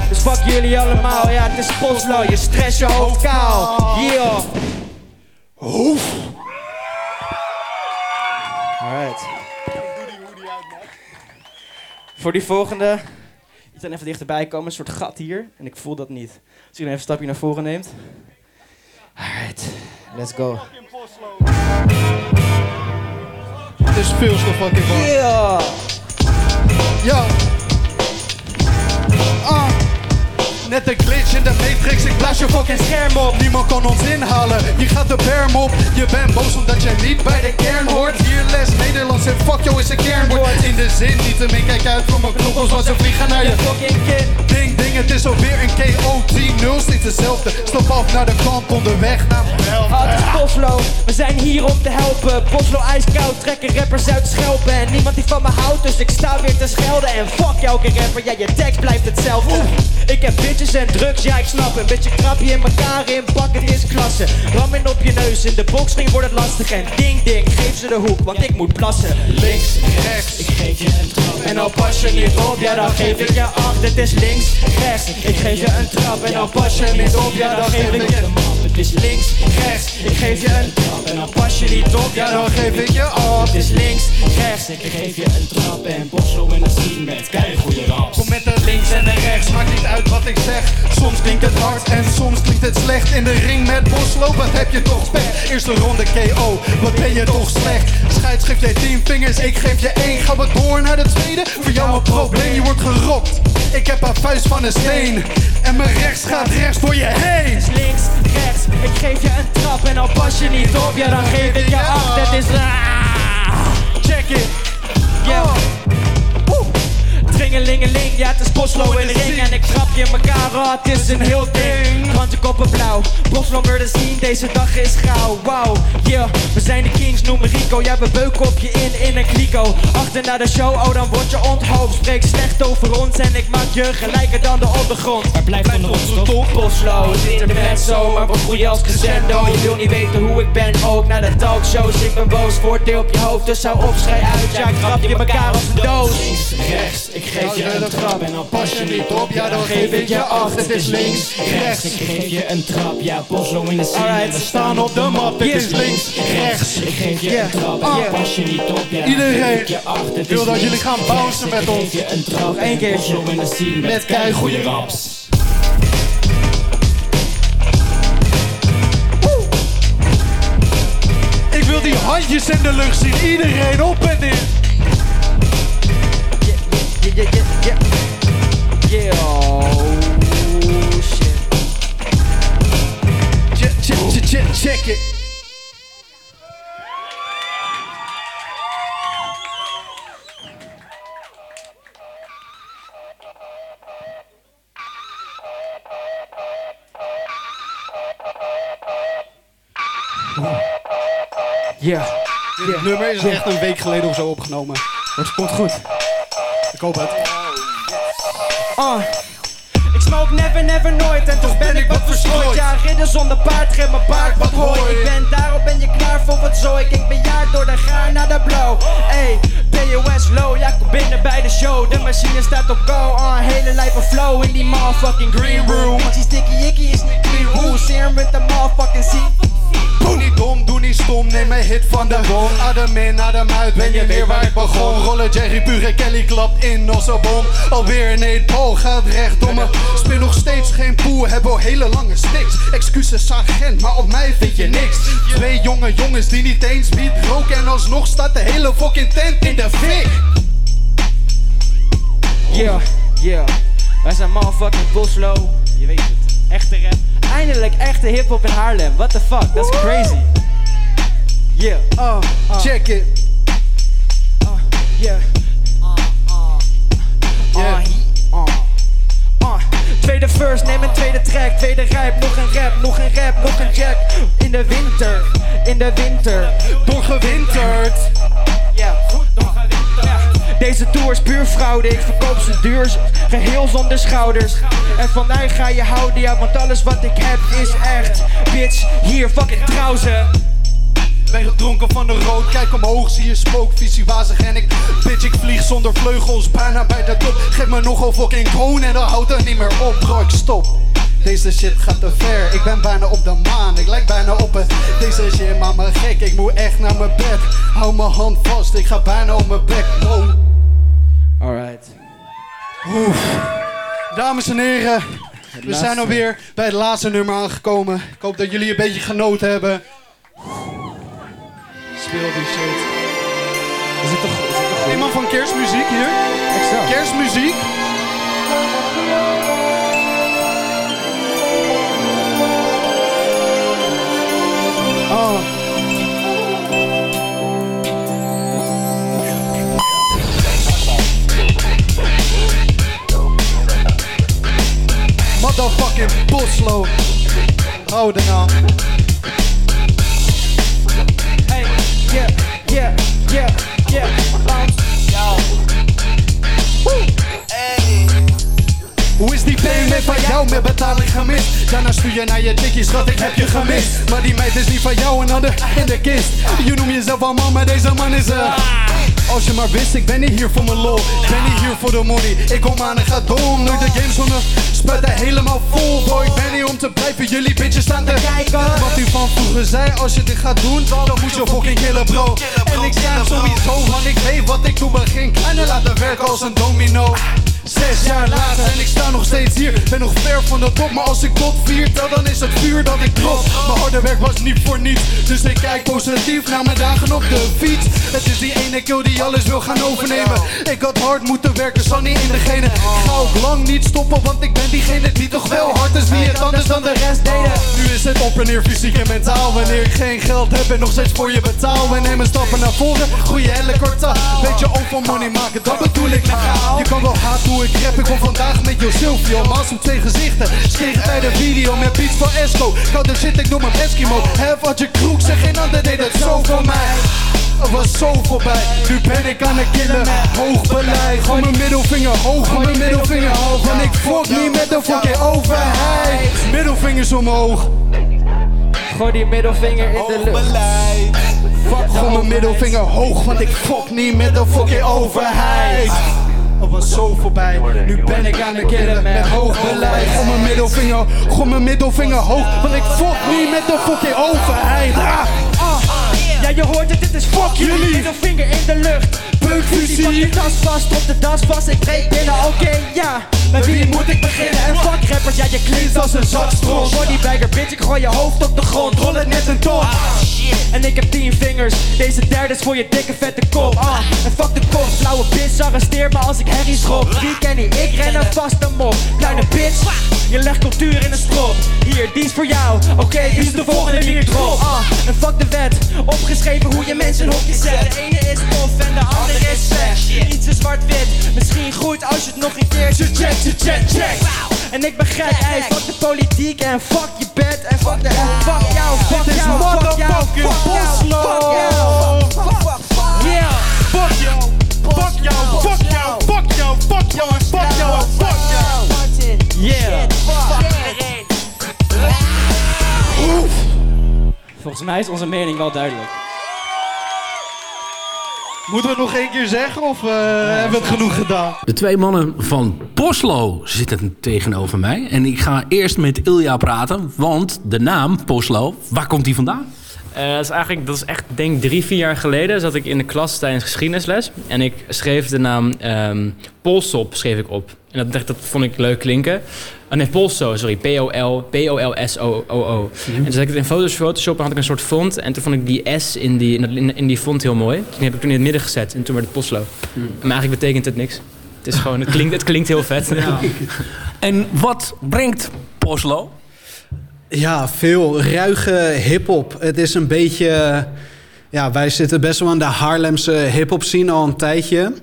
Dus fuck jullie allemaal, ja het is Poslo Je stress je hoofd kaal, yeah Hoef. Alright. Voor die volgende. Iets dan even dichterbij komen, een soort gat hier. En ik voel dat niet. Als je dan even een stapje naar voren neemt Alright, let's go Het is veel te fucking warm. Yeah Yo. Ah. Net een glitch in de matrix, ik blaas je fucking scherm op Niemand kan ons inhalen, je gaat de berm op Je bent boos omdat jij niet bij de kern hoort. Hier les Nederlands en fuck jou is een kernwoord. In de zin, niet te min, kijk uit voor mijn knokkels als ze vliegen naar je fucking kin Ding ding, het is alweer een KO 10-0, steeds hetzelfde Stap af naar de kant, onderweg naar Ah, het is Poslo, we zijn hier om te helpen. Poslo ijskoud, trekken rappers uit Schelpen. En niemand die van me houdt, dus ik sta weer te schelden. En fuck elke rapper, ja je tekst blijft hetzelfde. Ik heb bitches en drugs, ja ik snap Een beetje krapje in elkaar in, pak het is klasse. Ram in op je neus, in de boxring wordt het lastig. En ding ding, geef ze de hoek, want ik moet plassen. Links, rechts, ik geef je een trap. En al pas je niet op, ja dan geef ik je acht. Het is links, rechts, ik geef je een trap. En al pas je niet op, ja dan geef ik je Het is links, rechts, ik geef je een trap En al pas je niet op, ja dan geef ik je af. Het is links, rechts, ik geef je een trap En Boslo in de scene met keigoede raps. Kom met de links en de rechts, maakt niet uit wat ik zeg. Soms klinkt het hard en soms klinkt het slecht. In de ring met Boslo, wat heb je toch spek Eerste ronde KO, wat ben je toch slecht? Scheids geeft jij 10 vingers, ik geef je één. Gaan we door naar de tweede? Voor jou een probleem, je wordt gerokt Ik heb een vuist van een steen. En mijn rechts gaat rechts door je heen. Is links, rechts, ik geef je een trap En al pas je niet op, ja dan geef ik je acht Het is Check it. Yeah. Woe. Dringelingeling, ja het is Boslo in de ring. En ik trap je in elkaar, oh, het is een heel ding. Krantenkoppen blauw, Boslo murder scene, deze dag is gauw. Wow, yeah, we zijn de kings, noem me Rico. Ja we beuken op je in, in een kliko. Achter naar de show, oh dan word je onthoofd. Spreek slecht over ons en ik maak je gelijker dan de ondergrond. Maar blijf van ons top Boslo, het internet zo Maar we groeien als crescendo. Je wil niet weten hoe ik ben, ook naar de talkshows. Ik ben boos, voordeel op je hoofd, dus hou op, schij uit. Ja ik trap je elkaar als een doos. Rechts, ik geef je een trap en dan pas je niet op, ja dan geef ik je acht. Het is links, rechts, ik geef je een trap, ja Boslo in de scene. Alright, we staan op de map, het is links, rechts. Ik geef je een trap, en dan pas je niet op, ja dan Iedereen geef ik wil dat jullie gaan bouncen met ik ons. geef je een trap, één en. Boslo in de scene Met keigoede keigoede raps. Ik wil die handjes in de lucht zien, iedereen op en neer. Yeah, yeah, yeah, yeah. Oh shit. Check, check, check, check, check it. Yeah. Dit nummer is echt een week geleden of zo opgenomen. Het komt goed. Ik hoop het. Ah. Ik smoke never, never nooit. En toch ben ik wat verstrooid. Ja, ridden zonder paard, geef mijn paard wat hooi Ik ben daarop, ben je klaar voor wat zooi. Ik bejaard door de gaar naar de blow Ey, POS low, ja kom binnen bij de show. De machine staat op go, ah, hele lijpe flow In die motherfucking green room. Want die sticky icky is niet clean. Hoe, serum met de motherfucking scene Doe niet dom, doe niet stom, neem mijn hit van de bom. Adem in, adem uit, ben je weer waar ik begon. Rollen Jerry Pure Kelly klapt in als een bom. Alweer nee, bal gaat recht domme. Speel nog steeds geen poe, heb wel hele lange sticks. Excuses agent, maar op mij vind je niks. Twee jonge jongens die niet eens wiet roken. En alsnog staat de hele fucking tent in de fik. Yeah, yeah. Wij zijn motherfucking Boslo. Je weet het. Echte rap. Eindelijk echte hip-hop in Haarlem. What the fuck? Is crazy. Yeah. Uh, check it. Yeah. Yeah. Uh, uh. Tweede verse, neem een tweede track. Tweede rijp, nog een rap, nog een rap, nog een jack. In de winter, in de winter. Doorgewinterd. Ja, goed doorgewinterd. Deze tour is puur fraude, ik verkoop ze duur, geheel zonder schouders. En van mij ga je houden, ja, want alles wat ik heb is echt. Bitch, hier, fucking trouw ze. Ben gedronken van de rood, kijk omhoog, zie je spookvisie wazig en ik Bitch, ik vlieg zonder vleugels, bijna bij de top. Geef me nogal fucking kroon en dan houdt het niet meer op. Bro, ik stop. Deze shit gaat te ver, ik ben bijna op de maan, ik lijk bijna op het. Deze shit maakt me gek, ik moet echt naar mijn bed. Hou mijn hand vast, ik ga bijna op mijn bek, bro Alright. Oef. Dames en heren, we zijn alweer bij het laatste nummer aangekomen. Ik hoop dat jullie een beetje genoten hebben Speel die shit. Is het toch, is het toch Iemand van kerstmuziek hier? Exact. Kerstmuziek? Oh. Motherfucking Boslo. Hou er nou. Yeah. Bounce. Hoe is die payment van jou met betaling gemist? Daarna stuur je naar je tikkies, schat, ik heb je gemist. Maar die meid is niet van jou en ander in de kist. Je noemt jezelf al man, maar deze man is eh. Als je maar wist, ik ben niet hier voor mijn lol. Ik ben niet hier voor de money. Ik kom aan en ga dom. Nooit de games spuit er helemaal vol. Bro, ik ben hier om te blijven. Jullie bitches staan te kijken. Wat u van vroeger zei, als je dit gaat doen, dan moet je fucking killen, bro. En ik sta sowieso, want ik weet wat ik toen begin. Kleine laten werken als een domino. Zes jaar later en ik sta nog steeds hier. Ben nog ver van de top, maar als ik tot vier tel Dan is het vuur dat ik trots Mijn harde werk was niet voor niets Dus ik kijk positief naar mijn dagen op de fiets. Het is die ene kill die alles wil gaan overnemen. Ik had hard moeten werken, zal niet in degene. Ga ook lang niet stoppen, want ik ben diegene die toch wel hard is Wie het anders dan de rest deden. Nu is het op en neer, fysiek en mentaal. Wanneer ik geen geld heb en nog steeds voor je betaal We nemen stappen naar voren, groeien helle kortaal Beetje over money maken, dat bedoel ik. Je kan wel haat hoe ik rap, ik kom vandaag met Jo Silvio. Maas op twee gezichten, schreef bij de video met beats van Esco. Koude shit, ik noem hem Eskimo. Heb wat je kroek, zeg geen ander deed het zo voor mij. Was zo voorbij, nu ben ik aan het killen. Hoog beleid, gewoon mijn middelvinger hoog, gewoon mijn middelvinger hoog. Want ik fok niet met de fucking overheid. Middelvingers omhoog. Gooi die middelvinger in de lucht. Fuck gewoon mijn middelvinger hoog, want ik fok niet met de fucking overheid het was zo voorbij, nu ben ik aan het killen met hoog beleid Gewoon mijn middelvinger, gewoon mijn middelvinger hoog Want ik fok niet met de fucking overheid ah. Ja, je hoort het, dit is fuck jullie. Middelvinger in de lucht. Puntfusie. Pak je tas vast, op de das vast. Ik breek binnen, oké, ja. Met wie moet ik beginnen? En fuck rappers, ja, je klinkt als een zakstrom. Bodybagger, bitch, ik gooi je hoofd op de grond. Rol het net een ton. En ik heb tien vingers. Deze derde is voor je dikke vette kop. Ah, en fuck de kop, flauwe bitch. Arresteer me als ik herrie schop. Wie ken ik? Ik ren een vaste mop. Kleine bitch, je legt cultuur in een strop. Hier, die is voor jou. Oké, wie is de volgende die ik drop? Ah, en fuck de wet. Opgeschreven hoe je mensen hokjes zet. De ene is tof en de andere is slecht. Iets is zwart-wit. Misschien groeit als je het nog een keertje check, check, check, check. En ik ben gek, ey, fuck de politiek en fuck je bed en fuck de fuck jou, fuck jou, fuck jou, fuck jou, fuck yeah. Fuck jou, fuck jou, fuck jou, fuck jou, fuck jou. En fuck jou. En fuck jou. Yeah. Volgens mij is onze mening wel duidelijk. Moeten we het nog één keer zeggen of eh, hebben we het genoeg gedaan? De twee mannen van Poslo zitten tegenover mij. En ik ga eerst met Ilja praten, want de naam Poslo, waar komt die vandaan? Uh, dat is eigenlijk, dat is echt, denk drie, vier jaar geleden zat ik in de klas tijdens geschiedenisles. En ik schreef de naam um, Polsop schreef ik op. En dat, dat vond ik leuk klinken. Nee, Polso, sorry. P-O-L, P-O-L-S-O-O-O. Mm En toen zat ik het in Photoshop en had ik een soort font. En toen vond ik die S in die, in, in die font heel mooi. Die heb ik toen in het midden gezet. En toen werd het Poslo. Mm. Maar eigenlijk betekent het niks. Het is gewoon, het klinkt, het klinkt heel vet. Ja. en wat brengt Poslo? Ja, veel ruige hip-hop. Het is een beetje. Ja, wij zitten best wel aan de Haarlemse hip-hop scene al een tijdje.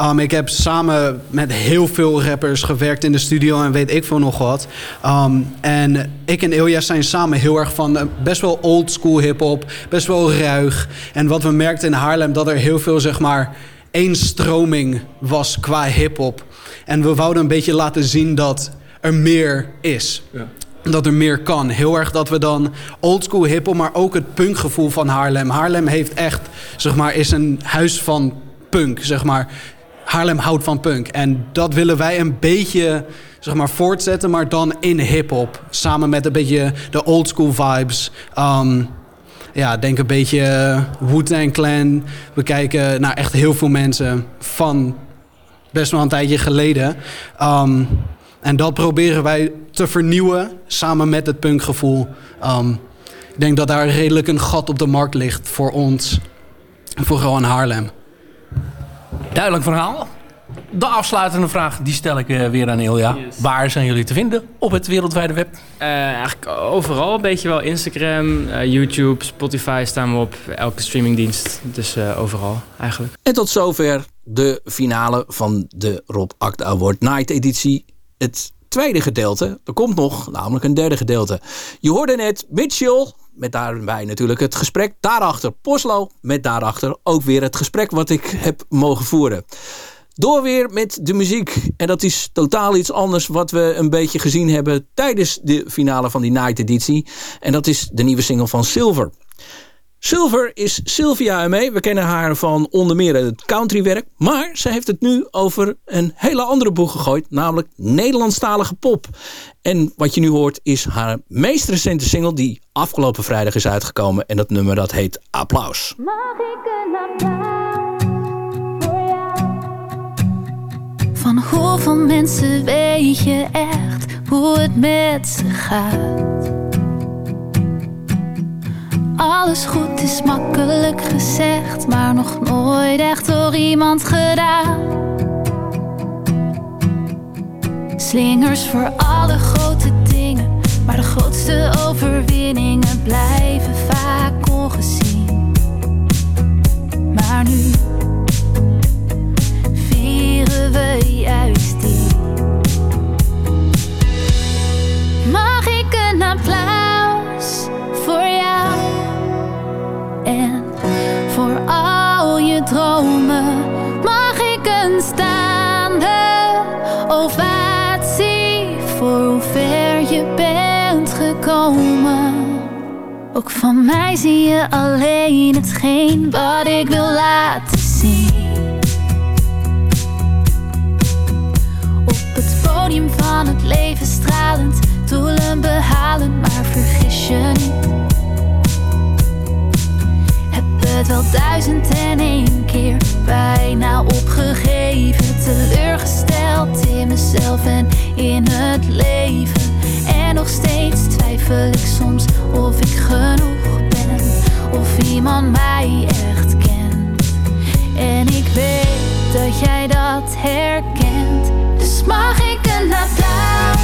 Um, ik heb samen met heel veel rappers gewerkt in de studio en weet ik veel nog wat. Um, en ik en Ilja zijn samen heel erg van uh, best wel old school hip-hop, best wel ruig. En wat we merkten in Haarlem, dat er heel veel zeg maar één stroming was qua hip-hop. En we wouden een beetje laten zien dat er meer is. Ja dat er meer kan. Heel erg dat we dan oldschool hiphop, maar ook het punkgevoel van Haarlem. Haarlem heeft echt, zeg maar, is een huis van punk, zeg maar. Haarlem houdt van punk. En dat willen wij een beetje, zeg maar, voortzetten, maar dan in hip-hop. Samen met een beetje de oldschool vibes. Um, ja, denk een beetje Wu-Tang Clan. We kijken naar echt heel veel mensen van best wel een tijdje geleden. Um, en dat proberen wij te vernieuwen samen met het punkgevoel. Um, ik denk dat daar redelijk een gat op de markt ligt voor ons. Vooral in Haarlem. Duidelijk verhaal. De afsluitende vraag, die stel ik eh, weer aan Ilja. Waar zijn jullie te vinden op het wereldwijde web? Uh, eigenlijk overal. Een beetje wel Instagram, uh, YouTube, Spotify staan we op. Elke streamingdienst. Dus uh, overal eigenlijk. En tot zover de finale van de Rob Act Award Night editie. Het tweede gedeelte. Er komt nog, namelijk een derde gedeelte. Je hoorde net Mitchell, met daarbij natuurlijk het gesprek. Daarachter Poslo, met daarachter ook weer het gesprek wat ik heb mogen voeren. Door weer met de muziek. En dat is totaal iets anders wat we een beetje gezien hebben tijdens de finale van die Night editie. En dat is de nieuwe single van Silver. Silver is Sylvia mee. We kennen haar van onder meer het countrywerk. Maar ze heeft het nu over een hele andere boeg gegooid. Namelijk Nederlandstalige pop. En wat je nu hoort is haar meest recente single die afgelopen vrijdag is uitgekomen. En dat nummer dat heet Applaus. Mag ik een applaus voor jou? Van hoeveel mensen weet je echt hoe het met ze gaat? Alles goed is makkelijk gezegd, maar nog nooit echt door iemand gedaan. Slingers voor alle grote dingen, maar de grootste overwinningen blijven vaak ongezien. Maar nu vieren we juist die. Mag ik een applaus je bent gekomen. Ook van mij zie je alleen hetgeen wat ik wil laten zien. Op het podium van het leven stralend, doelen behalen, maar vergis je niet het wel duizend en één keer bijna opgegeven. Teleurgesteld in mezelf en in het leven. En nog steeds twijfel ik soms of ik genoeg ben. Of iemand mij echt kent. En ik weet dat jij dat herkent. Dus mag ik een applaus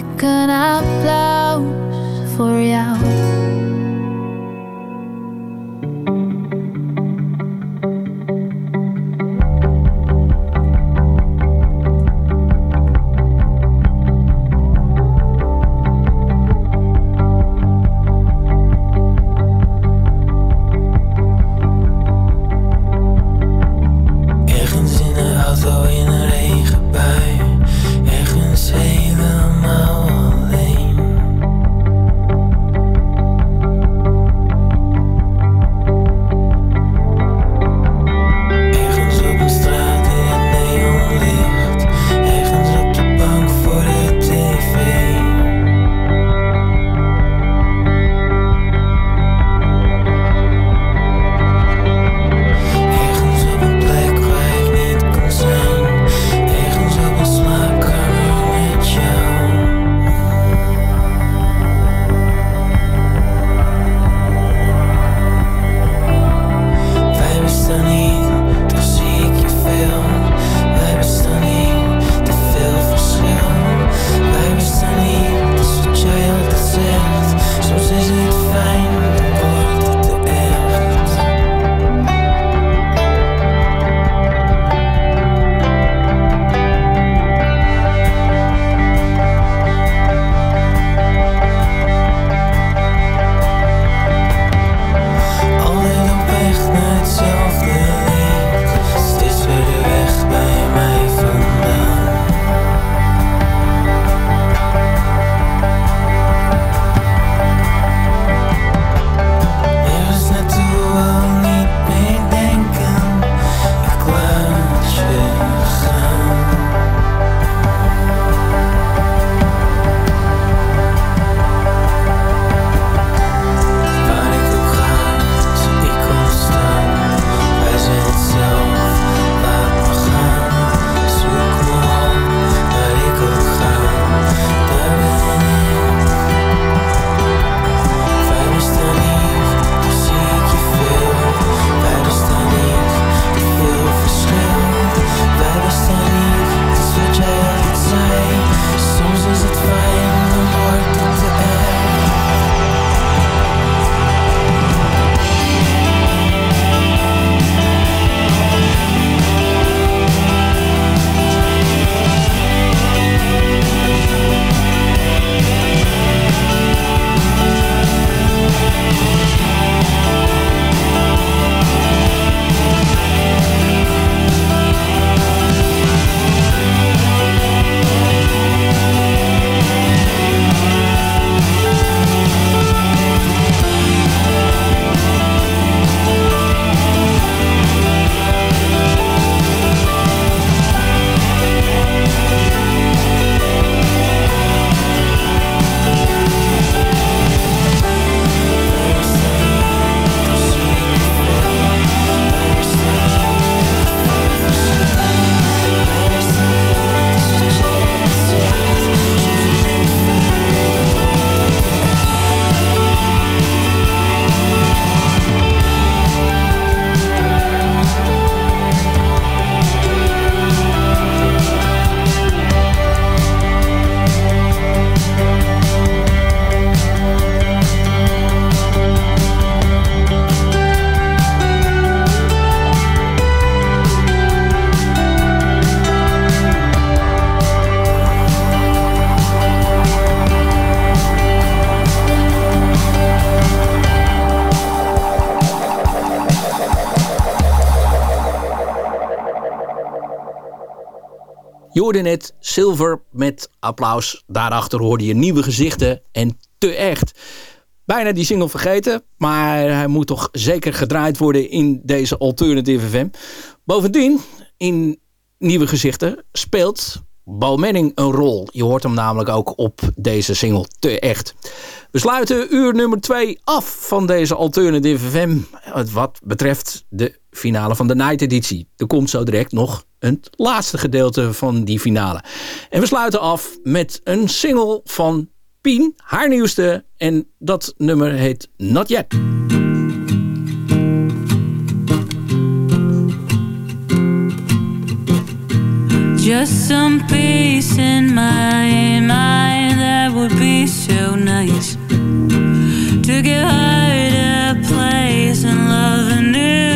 Mag hoorde net Silver met applaus. Daarachter hoorde je nieuwe gezichten en te echt. Bijna die single vergeten, maar hij moet toch zeker gedraaid worden in deze Alternative FM. Bovendien, in nieuwe gezichten speelt Bo een rol. Je hoort hem namelijk ook op deze single te echt. We sluiten uur nummer 2 af van deze Alternative FM. Wat betreft de finale van de Night Editie. Er komt zo direct nog een laatste gedeelte van die finale. En we sluiten af met een single van Pien, haar nieuwste. En dat nummer heet Not Yet. Just some peace in my mind That would be so nice To get high a place and love anew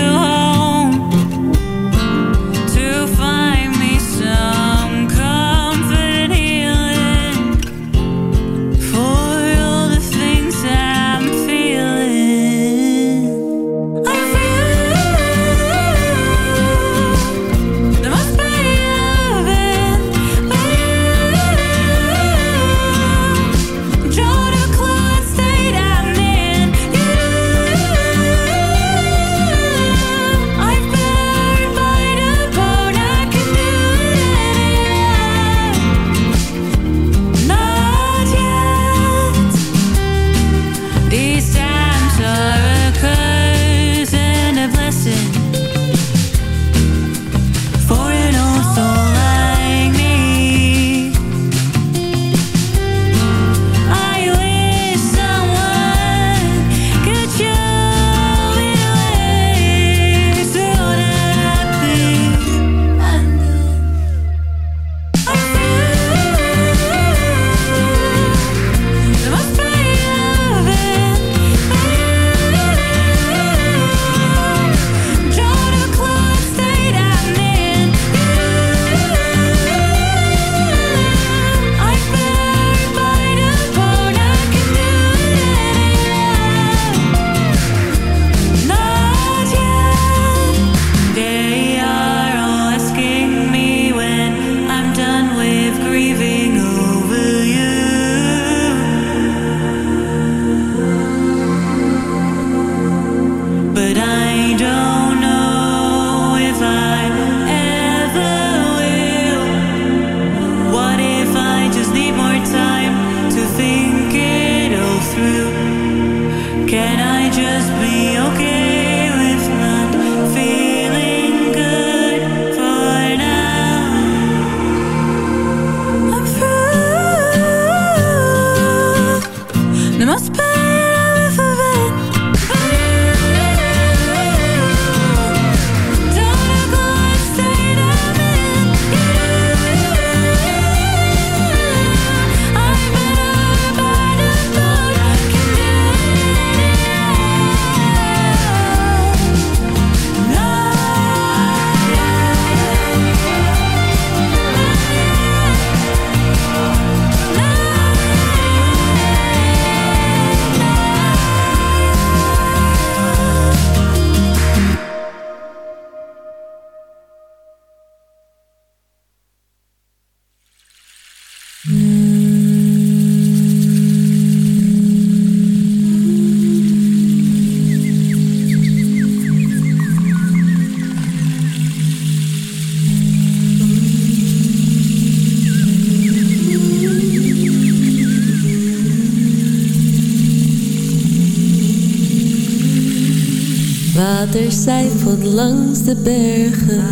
Water zijpelt langs de bergen.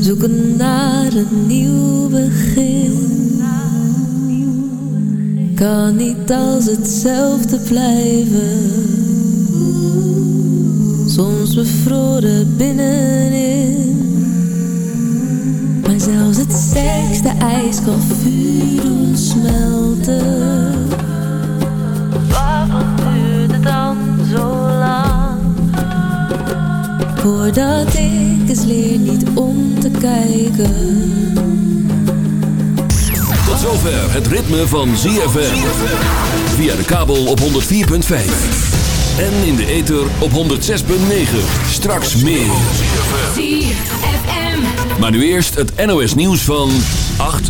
Zoeken naar een nieuw begin. Kan niet als hetzelfde blijven. Soms bevroren binnenin. Maar zelfs het sterkste ijs kan vuur smelten. Voordat ik eens leer niet om te kijken. Tot zover het ritme van ZFM. Via de kabel op 104.5. En in de ether op 106.9. Straks meer. ZFM. Maar nu eerst het NOS nieuws van 8 uur.